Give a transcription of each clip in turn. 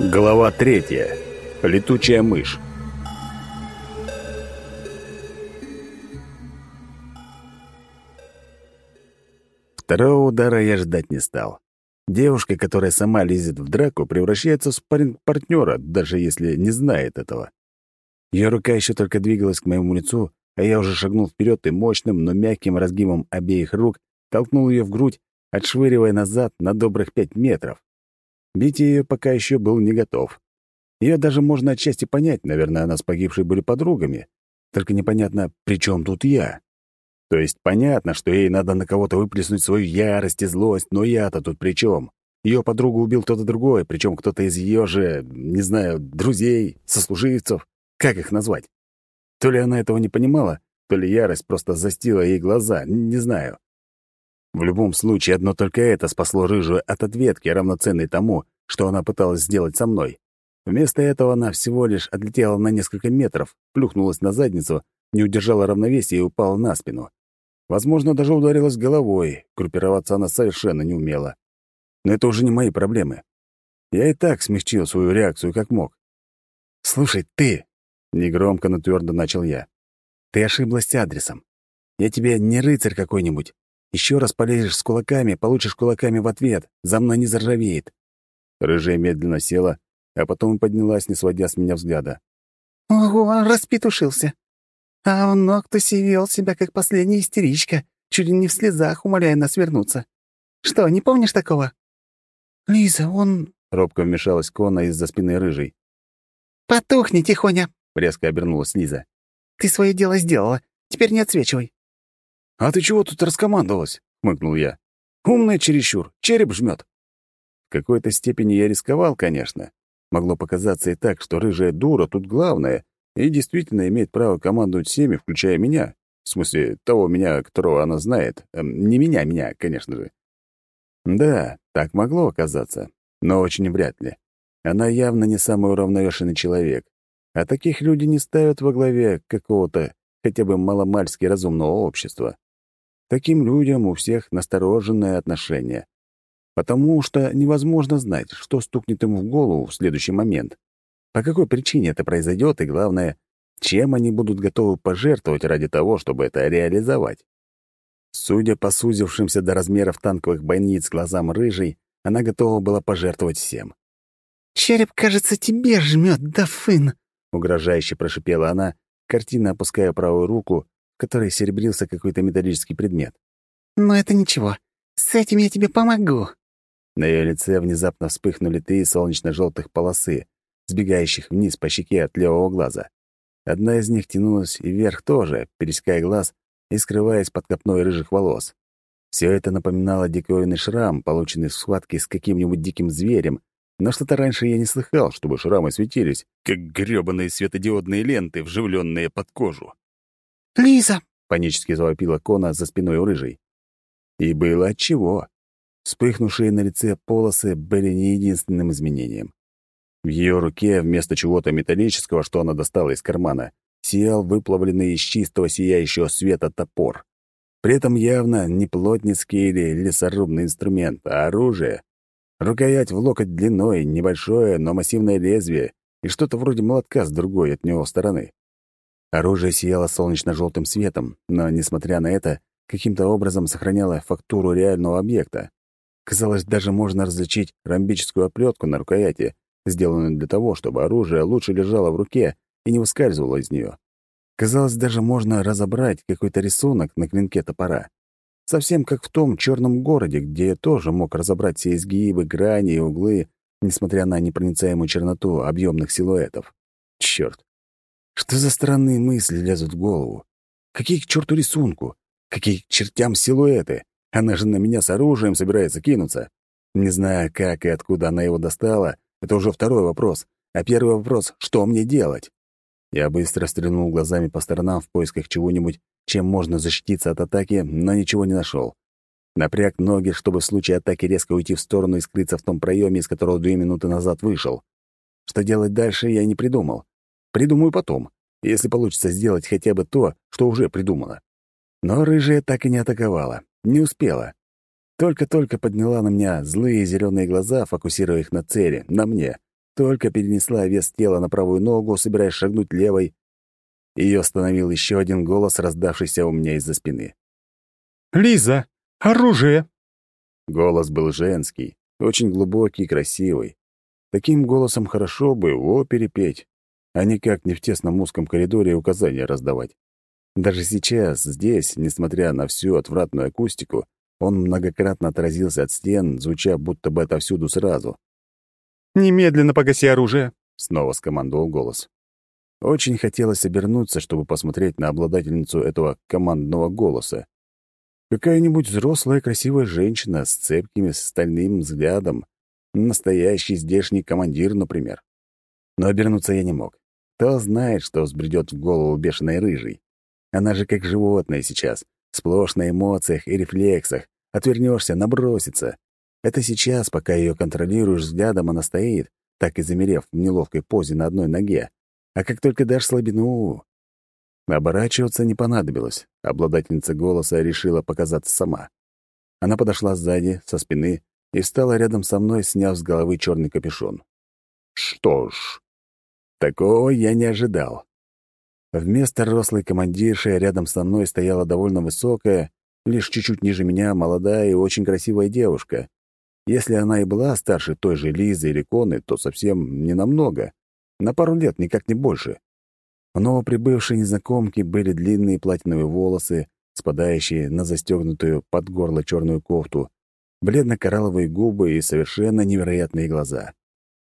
Глава третья. Летучая мышь. Второго удара я ждать не стал. Девушка, которая сама лезет в драку, превращается в спарринг-партнера, даже если не знает этого. Ее рука еще только двигалась к моему лицу, а я уже шагнул вперед и мощным, но мягким разгибом обеих рук толкнул ее в грудь, отшвыривая назад на добрых пять метров. Бить ее пока еще был не готов. Ее даже можно отчасти понять, наверное, она с погибшей были подругами. Только непонятно, при чем тут я? То есть понятно, что ей надо на кого-то выплеснуть свою ярость и злость, но я-то тут при чем? Ее подругу убил кто-то другой, причем кто-то из ее же, не знаю, друзей, сослуживцев. Как их назвать? То ли она этого не понимала, то ли ярость просто застила ей глаза, не знаю. В любом случае, одно только это спасло рыжую от ответки, равноценной тому, что она пыталась сделать со мной. Вместо этого она всего лишь отлетела на несколько метров, плюхнулась на задницу, не удержала равновесия и упала на спину. Возможно, даже ударилась головой, группироваться она совершенно не умела. Но это уже не мои проблемы. Я и так смягчил свою реакцию как мог. «Слушай, ты!» — негромко, но твердо начал я. «Ты ошиблась адресом. Я тебе не рыцарь какой-нибудь. Еще раз полезешь с кулаками, получишь кулаками в ответ. За мной не заржавеет». Рыжая медленно села, а потом поднялась, не сводя с меня взгляда. «Ого, распетушился. А он Ноктуси вел себя, как последняя истеричка, чуть ли не в слезах, умоляя нас вернуться. Что, не помнишь такого?» «Лиза, он...» — робко вмешалась Кона из-за спины рыжей. «Потухни, тихоня!» — резко обернулась Лиза. «Ты свое дело сделала. Теперь не отсвечивай». «А ты чего тут раскомандовалась?» — хмыкнул я. «Умная чересчур, череп жмет. В какой-то степени я рисковал, конечно. Могло показаться и так, что рыжая дура тут главная и действительно имеет право командовать всеми, включая меня. В смысле, того меня, которого она знает. Эм, не меня, меня, конечно же. Да, так могло оказаться, но очень вряд ли. Она явно не самый уравновешенный человек. А таких люди не ставят во главе какого-то хотя бы маломальски разумного общества таким людям у всех настороженное отношение. Потому что невозможно знать, что стукнет им в голову в следующий момент. По какой причине это произойдет, и главное, чем они будут готовы пожертвовать ради того, чтобы это реализовать. Судя по сузившимся до размеров танковых бойниц глазам рыжей, она готова была пожертвовать всем. «Череп, кажется, тебе жмет, да фын!» — угрожающе прошипела она, картина опуская правую руку которой серебрился какой-то металлический предмет. «Но это ничего. С этим я тебе помогу». На ее лице внезапно вспыхнули три солнечно-желтых полосы, сбегающих вниз по щеке от левого глаза. Одна из них тянулась и вверх тоже, пересекая глаз и скрываясь под копной рыжих волос. Все это напоминало диковинный шрам, полученный в схватке с каким-нибудь диким зверем, но что-то раньше я не слыхал, чтобы шрамы светились, как грёбаные светодиодные ленты, вживленные под кожу. «Лиза!» — панически завопила Кона за спиной у рыжей. И было отчего. Вспыхнувшие на лице полосы были не единственным изменением. В ее руке вместо чего-то металлического, что она достала из кармана, сиял выплавленный из чистого сияющего света топор. При этом явно не плотницкий или лесорубный инструмент, а оружие. Рукоять в локоть длиной, небольшое, но массивное лезвие и что-то вроде молотка с другой от него стороны. Оружие сияло солнечно-желтым светом, но, несмотря на это, каким-то образом сохраняло фактуру реального объекта. Казалось, даже можно различить ромбическую оплетку на рукояти, сделанную для того, чтобы оружие лучше лежало в руке и не выскальзывало из нее. Казалось, даже можно разобрать какой-то рисунок на клинке топора. Совсем как в том черном городе, где я тоже мог разобрать все изгибы, грани и углы, несмотря на непроницаемую черноту объемных силуэтов. Черт! Что за странные мысли лезут в голову? Какие к черту рисунку? Какие к чертям силуэты? Она же на меня с оружием собирается кинуться. Не знаю, как и откуда она его достала, это уже второй вопрос. А первый вопрос — что мне делать? Я быстро стрельнул глазами по сторонам в поисках чего-нибудь, чем можно защититься от атаки, но ничего не нашел. Напряг ноги, чтобы в случае атаки резко уйти в сторону и скрыться в том проеме, из которого две минуты назад вышел. Что делать дальше, я не придумал. Придумаю потом, если получится сделать хотя бы то, что уже придумано. Но рыжая так и не атаковала, не успела. Только-только подняла на меня злые зеленые глаза, фокусируя их на цели, на мне, только перенесла вес тела на правую ногу, собираясь шагнуть левой, ее остановил еще один голос, раздавшийся у меня из-за спины. «Лиза, оружие!» Голос был женский, очень глубокий и красивый. Таким голосом хорошо бы в опере петь, а никак не в тесном узком коридоре указания раздавать. Даже сейчас, здесь, несмотря на всю отвратную акустику, он многократно отразился от стен, звуча будто бы отовсюду сразу. «Немедленно погаси оружие!» — снова скомандовал голос. Очень хотелось обернуться, чтобы посмотреть на обладательницу этого командного голоса. Какая-нибудь взрослая красивая женщина с цепким стальным взглядом. Настоящий здешний командир, например. Но обернуться я не мог. Кто знает, что взбредет в голову бешеной рыжей. Она же как животное сейчас, сплошь на эмоциях и рефлексах. Отвернешься, набросится. Это сейчас, пока ее контролируешь взглядом, она стоит, так и замерев в неловкой позе на одной ноге. А как только дашь слабину... Оборачиваться не понадобилось. Обладательница голоса решила показаться сама. Она подошла сзади, со спины, и встала рядом со мной, сняв с головы черный капюшон. Что ж, такого я не ожидал. Вместо рослой командирши рядом со мной стояла довольно высокая, лишь чуть-чуть ниже меня, молодая и очень красивая девушка. Если она и была старше той же Лизы или Коны, то совсем не намного. На пару лет, никак не больше. У новоприбывшей незнакомки были длинные платиновые волосы, спадающие на застегнутую под горло черную кофту, бледно-коралловые губы и совершенно невероятные глаза.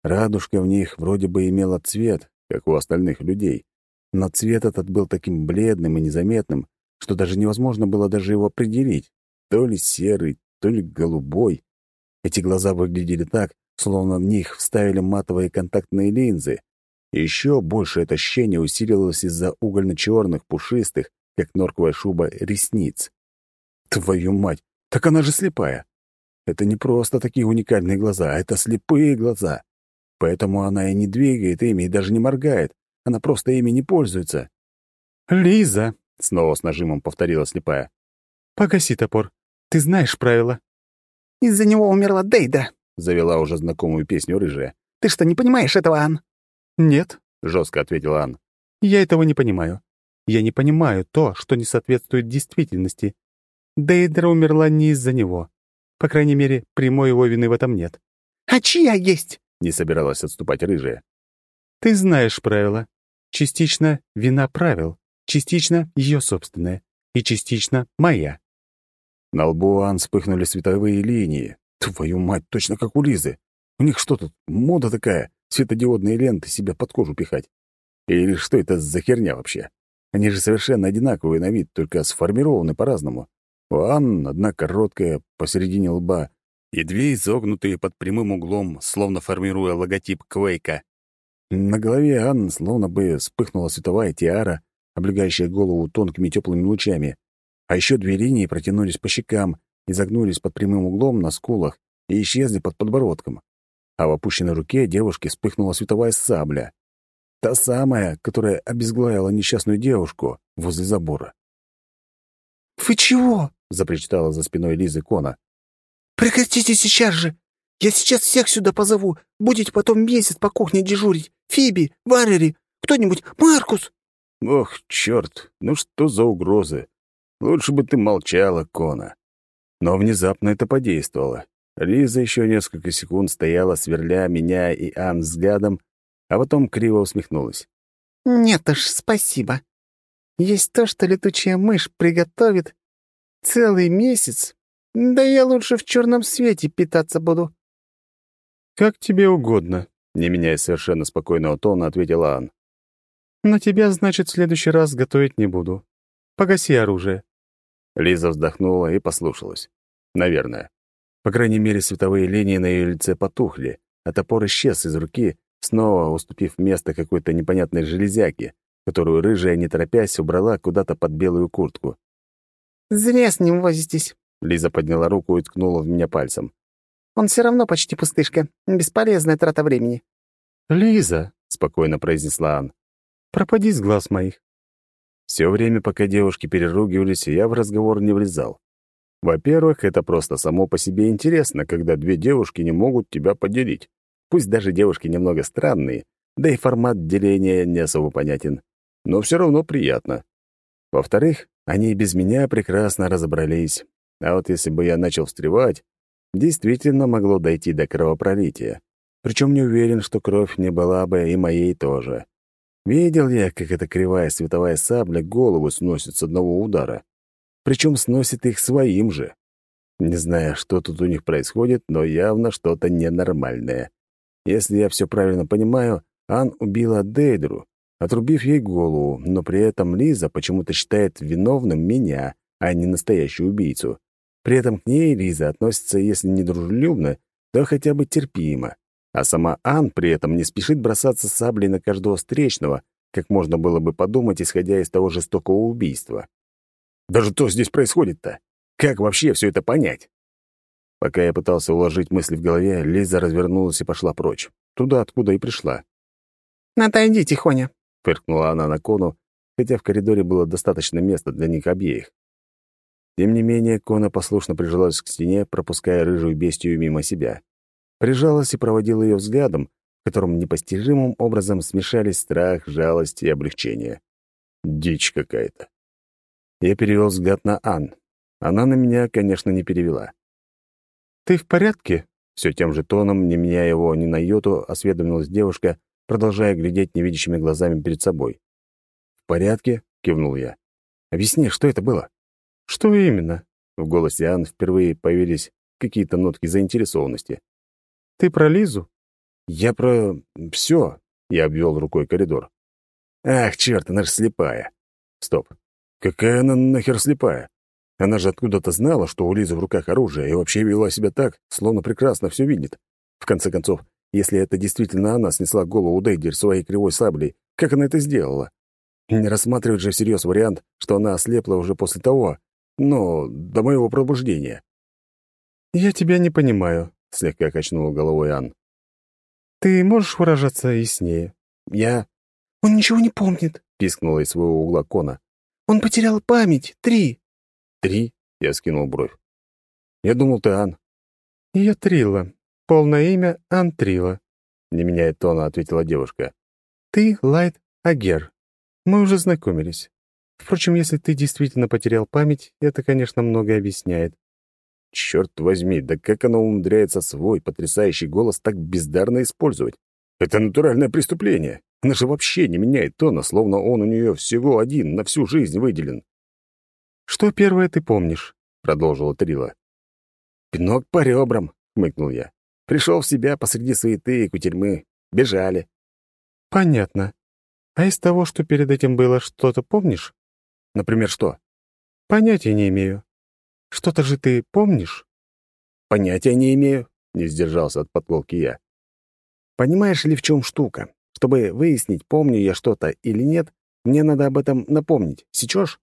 Радужка в них вроде бы имела цвет, как у остальных людей, но цвет этот был таким бледным и незаметным, что даже невозможно было даже его определить. То ли серый, то ли голубой. Эти глаза выглядели так, словно в них вставили матовые контактные линзы, еще больше это ощущение усилилось из-за угольно-черных, пушистых, как норковая шуба, ресниц. Твою мать, так она же слепая. Это не просто такие уникальные глаза, это слепые глаза. Поэтому она и не двигает ими, и даже не моргает. Она просто ими не пользуется. «Лиза!» — снова с нажимом повторила слепая. «Погаси топор. Ты знаешь правила». «Из-за него умерла Дейда», — завела уже знакомую песню рыжая. «Ты что, не понимаешь этого, Ан?» «Нет», — жестко ответила Ан. «Я этого не понимаю. Я не понимаю то, что не соответствует действительности. Дейдра умерла не из-за него. По крайней мере, прямой его вины в этом нет». «А чья есть?» — не собиралась отступать рыжая. «Ты знаешь правила. Частично вина правил, частично ее собственная, и частично моя». На лбу Ан вспыхнули световые линии. Твою мать, точно как у Лизы. У них что тут, мода такая? светодиодные ленты себе под кожу пихать. Или что это за херня вообще? Они же совершенно одинаковые на вид, только сформированы по-разному. У Анн одна короткая, посередине лба, и две изогнутые под прямым углом, словно формируя логотип Квейка. На голове Анн словно бы вспыхнула световая тиара, облегающая голову тонкими теплыми лучами, а еще две линии протянулись по щекам, изогнулись под прямым углом на скулах и исчезли под подбородком а в опущенной руке девушки вспыхнула световая сабля. Та самая, которая обезглавила несчастную девушку возле забора. «Вы чего?» — запричитала за спиной Лизы Кона. «Прекратите сейчас же! Я сейчас всех сюда позову. Будете потом месяц по кухне дежурить. Фиби, Валери, кто-нибудь, Маркус!» «Ох, черт, ну что за угрозы? Лучше бы ты молчала, Кона». Но внезапно это подействовало. Лиза еще несколько секунд стояла, сверля меня и Ан взглядом, а потом криво усмехнулась. «Нет уж, спасибо. Есть то, что летучая мышь приготовит целый месяц. Да я лучше в черном свете питаться буду». «Как тебе угодно», — не меняя совершенно спокойного тона, ответила Ан. «Но тебя, значит, в следующий раз готовить не буду. Погаси оружие». Лиза вздохнула и послушалась. Наверное. По крайней мере, световые линии на ее лице потухли, а топор исчез из руки, снова уступив место какой-то непонятной железяке, которую рыжая, не торопясь, убрала куда-то под белую куртку. «Зря с ним возитесь», — Лиза подняла руку и ткнула в меня пальцем. «Он все равно почти пустышка. Бесполезная трата времени». «Лиза», — спокойно произнесла Ан, — «пропади с глаз моих». Все время, пока девушки переругивались, я в разговор не влезал. Во-первых, это просто само по себе интересно, когда две девушки не могут тебя поделить. Пусть даже девушки немного странные, да и формат деления не особо понятен, но все равно приятно. Во-вторых, они и без меня прекрасно разобрались. А вот если бы я начал встревать, действительно могло дойти до кровопролития. Причем не уверен, что кровь не была бы и моей тоже. Видел я, как эта кривая световая сабля голову сносит с одного удара. Причем сносит их своим же. Не знаю, что тут у них происходит, но явно что-то ненормальное. Если я все правильно понимаю, Ан убила Дейдру, отрубив ей голову, но при этом Лиза почему-то считает виновным меня, а не настоящую убийцу. При этом к ней Лиза относится, если не дружелюбно, то хотя бы терпимо. А сама Ан при этом не спешит бросаться саблей на каждого встречного, как можно было бы подумать, исходя из того жестокого убийства. Даже что здесь происходит-то? Как вообще все это понять? Пока я пытался уложить мысли в голове, Лиза развернулась и пошла прочь. Туда, откуда и пришла. «Отойди, тихоня», — фыркнула она на кону, хотя в коридоре было достаточно места для них обеих. Тем не менее, Кона послушно прижалась к стене, пропуская рыжую бестию мимо себя прижалась и проводила ее взглядом, в котором непостижимым образом смешались страх, жалость и облегчение. Дичь какая-то. Я перевел взгляд на Ан. Она на меня, конечно, не перевела. «Ты в порядке?» Все тем же тоном, не меняя его ни на йоту, осведомилась девушка, продолжая глядеть невидящими глазами перед собой. «В порядке?» — кивнул я. «Объясни, что это было?» «Что именно?» В голосе Ан впервые появились какие-то нотки заинтересованности. Ты про Лизу? Я про... все. Я обвел рукой коридор. Ах, черт, она же слепая. Стоп. Какая она нахер слепая? Она же откуда-то знала, что у Лизы в руках оружие, и вообще вела себя так, словно прекрасно все видит. В конце концов, если это действительно она снесла голову Дейдер своей кривой саблей, как она это сделала? Не рассматривать же всерьез вариант, что она ослепла уже после того, но до моего пробуждения. «Я тебя не понимаю», — слегка качнула головой Ан. «Ты можешь выражаться яснее?» «Я...» «Он ничего не помнит», — пискнула из своего угла Кона. «Он потерял память. Три». «Три?» — я скинул бровь. «Я думал, ты Ан». «Я Трила. Полное имя — Ан Трила», — не меняя тона, ответила девушка. «Ты Лайт Агер. Мы уже знакомились. Впрочем, если ты действительно потерял память, это, конечно, многое объясняет. Черт возьми, да как она умудряется свой потрясающий голос так бездарно использовать? Это натуральное преступление. Она же вообще не меняет тона, словно он у нее всего один, на всю жизнь выделен. «Что первое ты помнишь?» — продолжила Трила. «Пинок по ребрам», — хмыкнул я. «Пришел в себя посреди суеты и кутерьмы. Бежали». «Понятно. А из того, что перед этим было, что-то помнишь?» «Например, что?» «Понятия не имею. Что-то же ты помнишь?» «Понятия не имею», — не сдержался от подколки я. «Понимаешь ли, в чем штука? Чтобы выяснить, помню я что-то или нет, мне надо об этом напомнить. Сечешь?»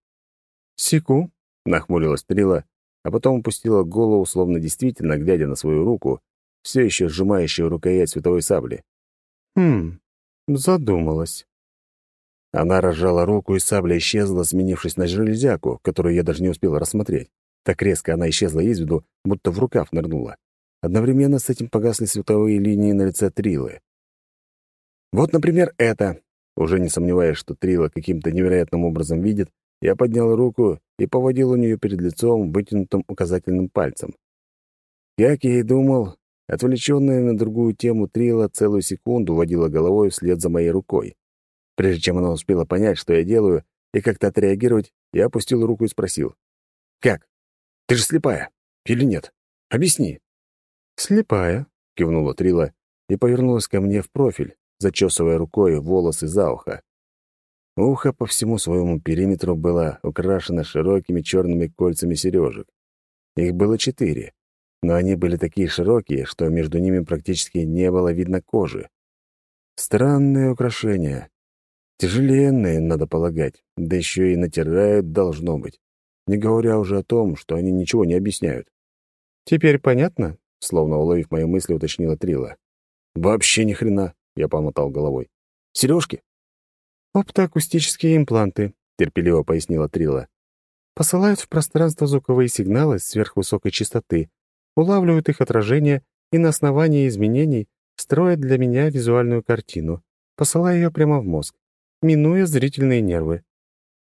«Секу», — нахмурилась Трила, а потом упустила голову, словно действительно глядя на свою руку, все еще сжимающую рукоять световой сабли. «Хм, задумалась». Она разжала руку, и сабля исчезла, сменившись на железяку, которую я даже не успел рассмотреть. Так резко она исчезла из виду, будто в рукав нырнула. Одновременно с этим погасли световые линии на лице Трилы. «Вот, например, это!» Уже не сомневаясь, что Трила каким-то невероятным образом видит, я поднял руку и поводил у нее перед лицом вытянутым указательным пальцем. Как я и думал, отвлеченная на другую тему Трила целую секунду водила головой вслед за моей рукой. Прежде чем она успела понять, что я делаю, и как-то отреагировать, я опустил руку и спросил. «Как?» Ты же слепая. Или нет? Объясни». «Слепая», — кивнула Трила и повернулась ко мне в профиль, зачесывая рукой волосы за ухо. Ухо по всему своему периметру было украшено широкими черными кольцами сережек. Их было четыре, но они были такие широкие, что между ними практически не было видно кожи. Странные украшения. Тяжеленные, надо полагать, да еще и натирают должно быть не говоря уже о том, что они ничего не объясняют. «Теперь понятно?» — словно уловив мои мысли, уточнила Трила. «Вообще ни хрена!» — я помотал головой. «Сережки?» «Оптоакустические импланты», — терпеливо пояснила Трила. «Посылают в пространство звуковые сигналы сверхвысокой частоты, улавливают их отражение и на основании изменений строит для меня визуальную картину, посылая ее прямо в мозг, минуя зрительные нервы.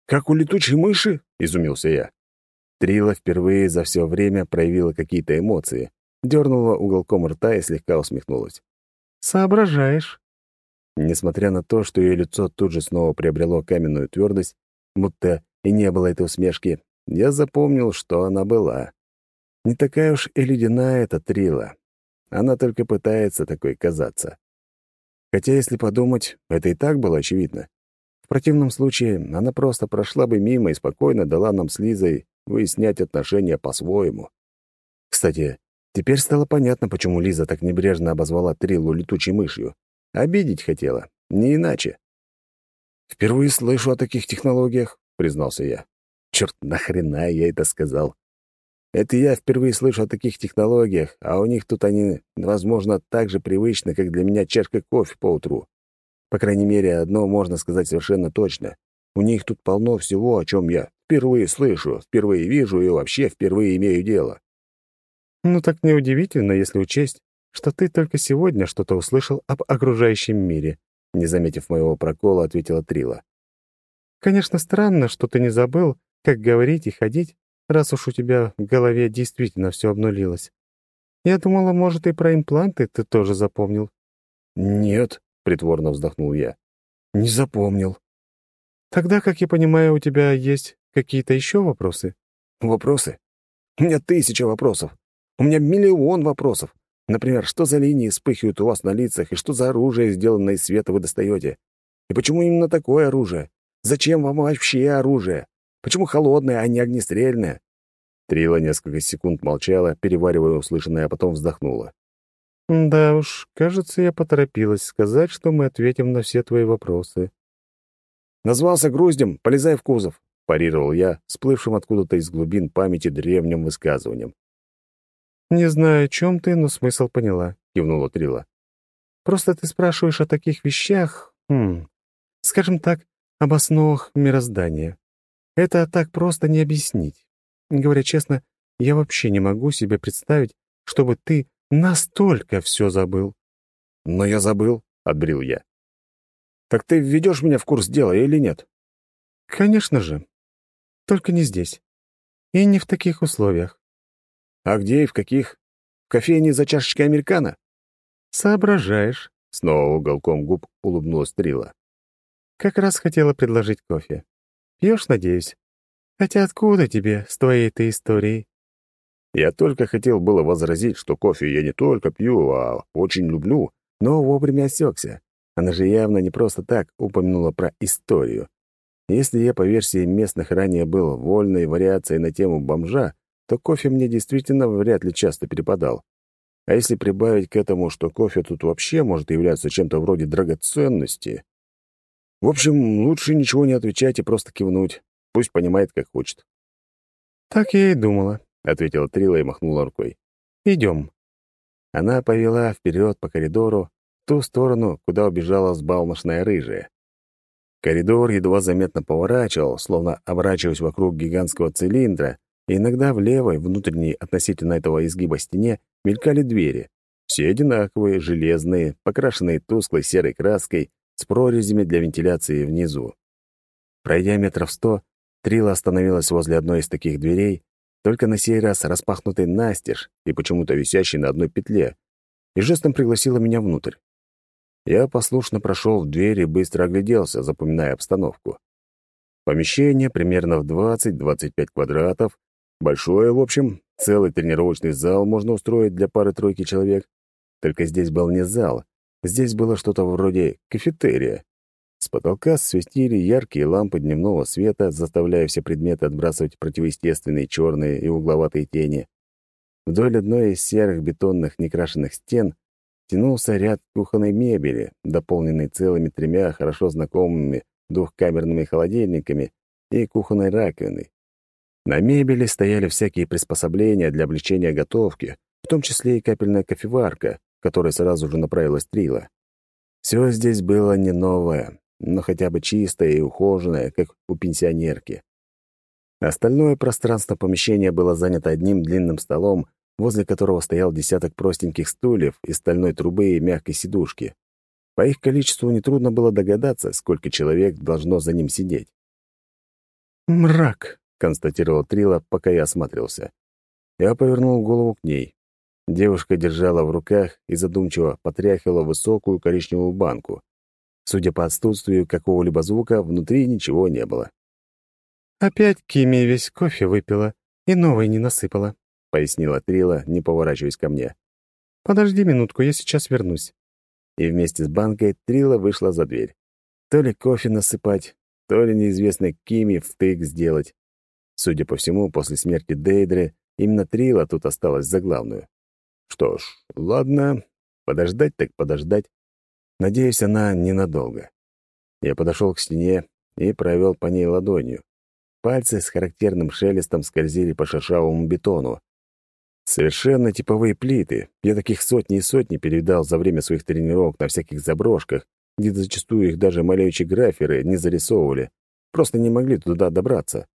«Как у летучей мыши?» — изумился я. Трила впервые за все время проявила какие-то эмоции, дернула уголком рта и слегка усмехнулась. «Соображаешь». Несмотря на то, что ее лицо тут же снова приобрело каменную твердость, будто и не было этой усмешки, я запомнил, что она была. Не такая уж и ледяная эта Трила. Она только пытается такой казаться. Хотя, если подумать, это и так было очевидно. В противном случае она просто прошла бы мимо и спокойно дала нам с Лизой выяснять отношения по-своему. Кстати, теперь стало понятно, почему Лиза так небрежно обозвала Триллу летучей мышью. Обидеть хотела, не иначе. «Впервые слышу о таких технологиях», — признался я. «Черт, нахрена я это сказал? Это я впервые слышу о таких технологиях, а у них тут они, возможно, так же привычны, как для меня чашка кофе по утру. По крайней мере, одно можно сказать совершенно точно. У них тут полно всего, о чем я впервые слышу, впервые вижу и вообще впервые имею дело. Ну так неудивительно, если учесть, что ты только сегодня что-то услышал об окружающем мире, не заметив моего прокола, ответила Трила. Конечно, странно, что ты не забыл, как говорить и ходить, раз уж у тебя в голове действительно все обнулилось. Я думала, может, и про импланты ты тоже запомнил». «Нет», — притворно вздохнул я. «Не запомнил». «Тогда, как я понимаю, у тебя есть какие-то еще вопросы?» «Вопросы? У меня тысяча вопросов. У меня миллион вопросов. Например, что за линии вспыхивают у вас на лицах, и что за оружие, сделанное из света, вы достаете? И почему именно такое оружие? Зачем вам вообще оружие? Почему холодное, а не огнестрельное?» Трила несколько секунд молчала, переваривая услышанное, а потом вздохнула. «Да уж, кажется, я поторопилась сказать, что мы ответим на все твои вопросы». «Назвался груздем, полезай в кузов», — парировал я, всплывшим откуда-то из глубин памяти древним высказыванием. «Не знаю, о чем ты, но смысл поняла», — кивнула Трила. «Просто ты спрашиваешь о таких вещах, хм, скажем так, об основах мироздания. Это так просто не объяснить. Говоря честно, я вообще не могу себе представить, чтобы ты настолько все забыл. Но я забыл, — отбрил я. Так ты введешь меня в курс дела или нет? Конечно же. Только не здесь. И не в таких условиях. А где и в каких? В кофейне за чашечкой американо? Соображаешь. Снова уголком губ улыбнулась Трила. Как раз хотела предложить кофе. Пьешь, надеюсь? Хотя откуда тебе с твоей-то историей?» Я только хотел было возразить, что кофе я не только пью, а очень люблю, но вовремя осекся. Она же явно не просто так упомянула про историю. Если я, по версии местных, ранее был вольной вариацией на тему бомжа, то кофе мне действительно вряд ли часто перепадал. А если прибавить к этому, что кофе тут вообще может являться чем-то вроде драгоценности, в общем, лучше ничего не отвечать и просто кивнуть. Пусть понимает, как хочет. «Так я и думала», — ответила Трила и махнула рукой. «Идем». Она повела вперед по коридору, в ту сторону, куда убежала сбалмошная рыжая. Коридор едва заметно поворачивал, словно оборачиваясь вокруг гигантского цилиндра, и иногда в левой, внутренней относительно этого изгиба стене, мелькали двери. Все одинаковые, железные, покрашенные тусклой серой краской, с прорезями для вентиляции внизу. Пройдя метров сто, Трила остановилась возле одной из таких дверей, только на сей раз распахнутой настежь и почему-то висящей на одной петле, и жестом пригласила меня внутрь. Я послушно прошел в дверь и быстро огляделся, запоминая обстановку. Помещение примерно в 20-25 квадратов, большое, в общем, целый тренировочный зал можно устроить для пары-тройки человек. Только здесь был не зал, Здесь было что-то вроде кафетерия. С потолка светили яркие лампы дневного света, заставляя все предметы отбрасывать противоестественные черные и угловатые тени. Вдоль одной из серых бетонных некрашенных стен тянулся ряд кухонной мебели, дополненный целыми тремя хорошо знакомыми двухкамерными холодильниками и кухонной раковиной. На мебели стояли всякие приспособления для облегчения готовки, в том числе и капельная кофеварка, в которой сразу же направилась Трила. Все здесь было не новое, но хотя бы чистое и ухоженное, как у пенсионерки. Остальное пространство помещения было занято одним длинным столом, возле которого стоял десяток простеньких стульев из стальной трубы и мягкой сидушки. По их количеству нетрудно было догадаться, сколько человек должно за ним сидеть. «Мрак», — констатировал Трила, пока я осматривался. Я повернул голову к ней. Девушка держала в руках и задумчиво потряхивала высокую коричневую банку. Судя по отсутствию какого-либо звука, внутри ничего не было. «Опять Кими весь кофе выпила и новый не насыпала», — пояснила Трила, не поворачиваясь ко мне. «Подожди минутку, я сейчас вернусь». И вместе с банкой Трила вышла за дверь. То ли кофе насыпать, то ли неизвестной Кими втык сделать. Судя по всему, после смерти Дейдры именно Трила тут осталась за главную. Что ж, ладно, подождать так подождать. Надеюсь, она ненадолго. Я подошел к стене и провел по ней ладонью. Пальцы с характерным шелестом скользили по шершавому бетону. Совершенно типовые плиты. Я таких сотни и сотни перевидал за время своих тренировок на всяких заброшках, где зачастую их даже малеющие граферы не зарисовывали, просто не могли туда добраться.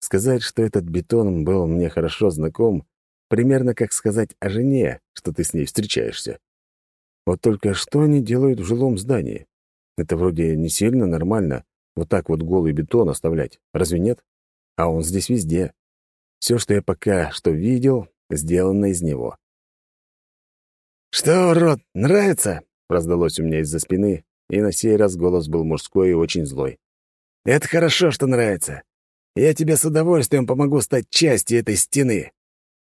Сказать, что этот бетон был мне хорошо знаком, примерно как сказать о жене, что ты с ней встречаешься. Вот только что они делают в жилом здании? Это вроде не сильно нормально, вот так вот голый бетон оставлять, разве нет? А он здесь везде. Все, что я пока что видел, сделано из него. «Что, урод, нравится?» — раздалось у меня из-за спины, и на сей раз голос был мужской и очень злой. «Это хорошо, что нравится. Я тебе с удовольствием помогу стать частью этой стены».